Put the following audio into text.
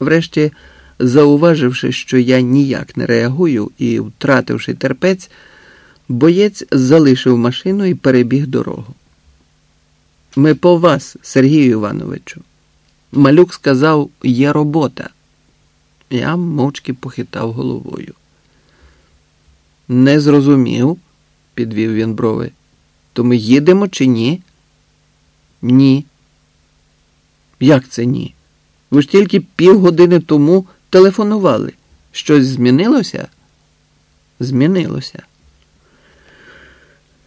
Врешті, зауваживши, що я ніяк не реагую і втративши терпець, боєць залишив машину і перебіг дорогу. Ми по вас, Сергію Івановичу. Малюк сказав, є робота. Я мовчки похитав головою. Не зрозумів, підвів він брови. То ми їдемо чи ні? Ні. Як це ні? Ви ж тільки півгодини тому телефонували. Щось змінилося? Змінилося.